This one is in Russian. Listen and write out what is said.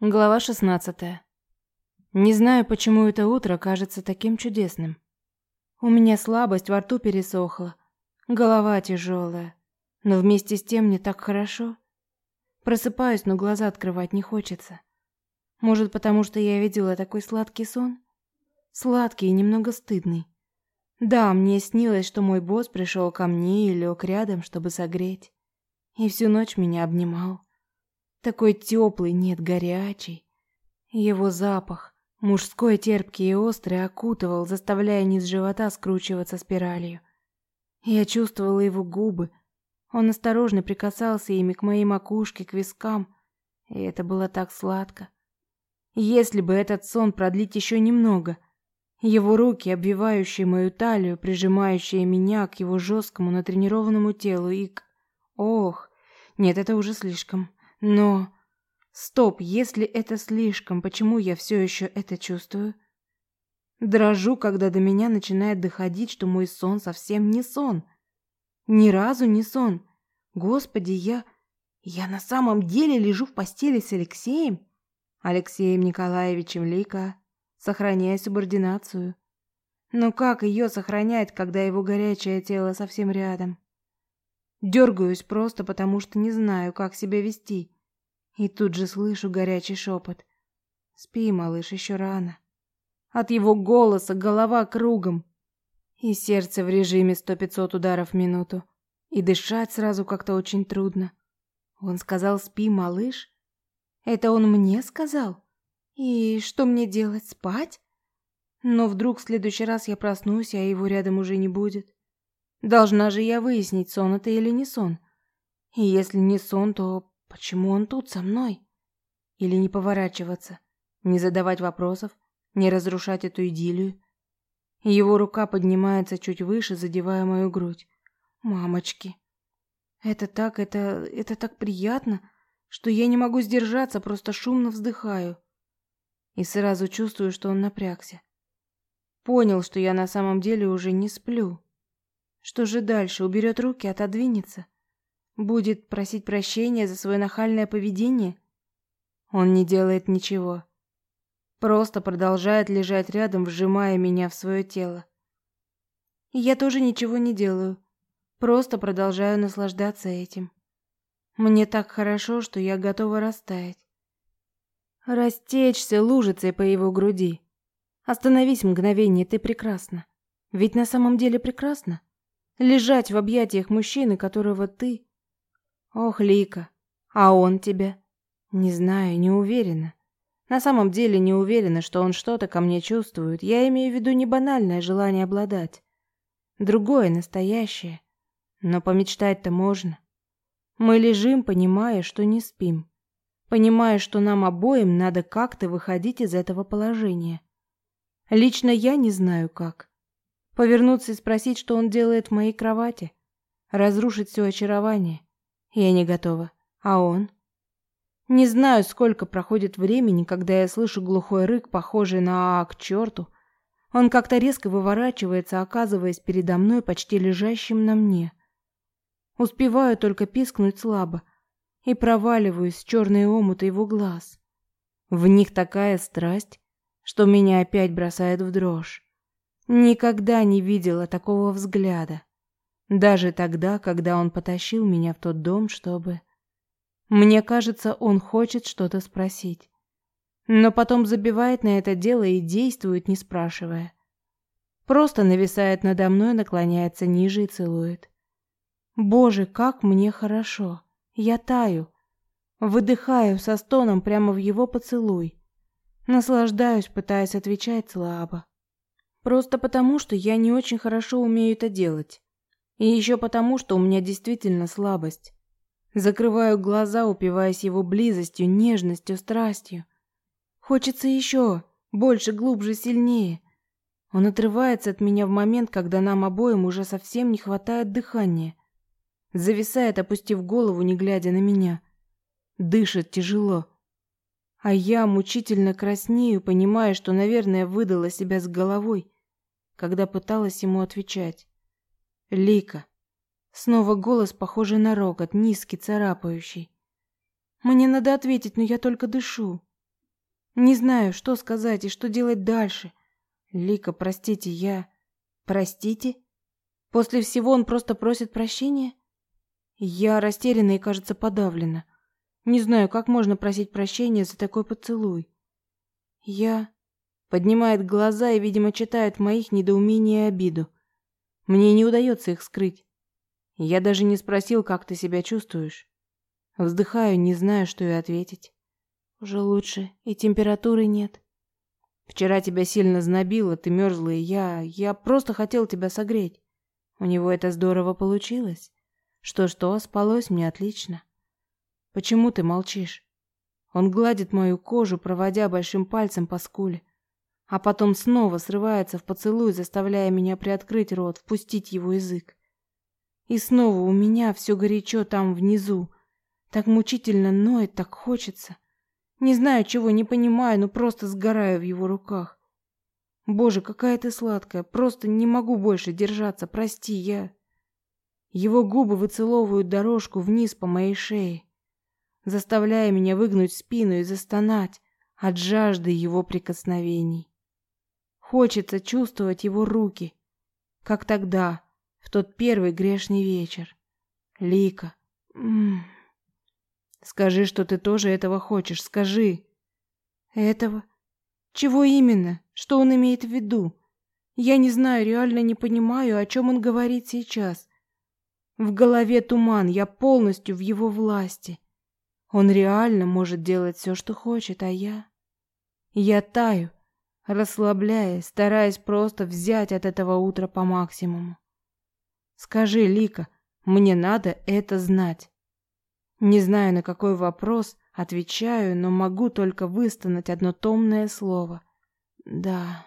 Глава 16. Не знаю, почему это утро кажется таким чудесным. У меня слабость, во рту пересохла, голова тяжелая, но вместе с тем мне так хорошо. Просыпаюсь, но глаза открывать не хочется. Может, потому что я видела такой сладкий сон? Сладкий и немного стыдный. Да, мне снилось, что мой босс пришел ко мне и лег рядом, чтобы согреть. И всю ночь меня обнимал. Такой теплый, нет, горячий. Его запах, мужской, терпкий и острый, окутывал, заставляя низ живота скручиваться спиралью. Я чувствовала его губы. Он осторожно прикасался ими к моей макушке, к вискам, и это было так сладко. Если бы этот сон продлить еще немного, его руки, обвивающие мою талию, прижимающие меня к его жесткому натренированному телу и к... Ох, нет, это уже слишком. Но... Стоп, если это слишком, почему я все еще это чувствую? Дрожу, когда до меня начинает доходить, что мой сон совсем не сон. Ни разу не сон. Господи, я... Я на самом деле лежу в постели с Алексеем? Алексеем Николаевичем Лика, сохраняя субординацию. Но как ее сохранять, когда его горячее тело совсем рядом? Дергаюсь просто потому, что не знаю, как себя вести. И тут же слышу горячий шепот. «Спи, малыш, еще рано». От его голоса голова кругом. И сердце в режиме сто-пятьсот ударов в минуту. И дышать сразу как-то очень трудно. Он сказал «спи, малыш». Это он мне сказал? И что мне делать, спать? Но вдруг в следующий раз я проснусь, а его рядом уже не будет. Должна же я выяснить, сон это или не сон. И если не сон, то почему он тут со мной? Или не поворачиваться, не задавать вопросов, не разрушать эту идиллию? Его рука поднимается чуть выше, задевая мою грудь. Мамочки. Это так, это, это так приятно, что я не могу сдержаться, просто шумно вздыхаю. И сразу чувствую, что он напрягся. Понял, что я на самом деле уже не сплю. Что же дальше? Уберет руки, отодвинется? Будет просить прощения за свое нахальное поведение? Он не делает ничего. Просто продолжает лежать рядом, вжимая меня в свое тело. И я тоже ничего не делаю. Просто продолжаю наслаждаться этим. Мне так хорошо, что я готова растаять. Растечься лужицей по его груди. Остановись мгновение, ты прекрасна. Ведь на самом деле прекрасна. Лежать в объятиях мужчины, которого ты... Ох, Лика, а он тебя? Не знаю, не уверена. На самом деле не уверена, что он что-то ко мне чувствует. Я имею в виду не банальное желание обладать. Другое, настоящее. Но помечтать-то можно. Мы лежим, понимая, что не спим. Понимая, что нам обоим надо как-то выходить из этого положения. Лично я не знаю как. Повернуться и спросить, что он делает в моей кровати. Разрушить все очарование. Я не готова. А он? Не знаю, сколько проходит времени, когда я слышу глухой рык, похожий на «а, к черту». Он как-то резко выворачивается, оказываясь передо мной, почти лежащим на мне. Успеваю только пискнуть слабо и проваливаюсь в черные омуты его глаз. В них такая страсть, что меня опять бросает в дрожь. Никогда не видела такого взгляда. Даже тогда, когда он потащил меня в тот дом, чтобы... Мне кажется, он хочет что-то спросить. Но потом забивает на это дело и действует, не спрашивая. Просто нависает надо мной, наклоняется ниже и целует. Боже, как мне хорошо. Я таю. Выдыхаю со стоном прямо в его поцелуй. Наслаждаюсь, пытаясь отвечать слабо. Просто потому, что я не очень хорошо умею это делать. И еще потому, что у меня действительно слабость. Закрываю глаза, упиваясь его близостью, нежностью, страстью. Хочется еще, больше, глубже, сильнее. Он отрывается от меня в момент, когда нам обоим уже совсем не хватает дыхания. Зависает, опустив голову, не глядя на меня. Дышит тяжело. А я мучительно краснею, понимая, что, наверное, выдала себя с головой когда пыталась ему отвечать. «Лика». Снова голос, похожий на рокот, низкий, царапающий. «Мне надо ответить, но я только дышу. Не знаю, что сказать и что делать дальше. Лика, простите, я... Простите? После всего он просто просит прощения? Я растеряна и, кажется, подавлена. Не знаю, как можно просить прощения за такой поцелуй. Я... Поднимает глаза и, видимо, читает моих недоумение и обиду. Мне не удается их скрыть. Я даже не спросил, как ты себя чувствуешь. Вздыхаю, не знаю, что и ответить. Уже лучше, и температуры нет. Вчера тебя сильно знобило, ты мерзла, и я... Я просто хотел тебя согреть. У него это здорово получилось. Что-что, спалось мне отлично. Почему ты молчишь? Он гладит мою кожу, проводя большим пальцем по скуле, а потом снова срывается в поцелуй, заставляя меня приоткрыть рот, впустить его язык. И снова у меня все горячо там внизу. Так мучительно ноет, так хочется. Не знаю чего, не понимаю, но просто сгораю в его руках. Боже, какая ты сладкая, просто не могу больше держаться, прости, я... Его губы выцеловывают дорожку вниз по моей шее, заставляя меня выгнуть спину и застонать от жажды его прикосновений. Хочется чувствовать его руки, как тогда, в тот первый грешный вечер. Лика, м -м. скажи, что ты тоже этого хочешь, скажи. Этого? Чего именно? Что он имеет в виду? Я не знаю, реально не понимаю, о чем он говорит сейчас. В голове туман, я полностью в его власти. Он реально может делать все, что хочет, а я... Я таю, расслабляясь, стараясь просто взять от этого утра по максимуму. Скажи, Лика, мне надо это знать. Не знаю, на какой вопрос отвечаю, но могу только выстонать одно томное слово. Да.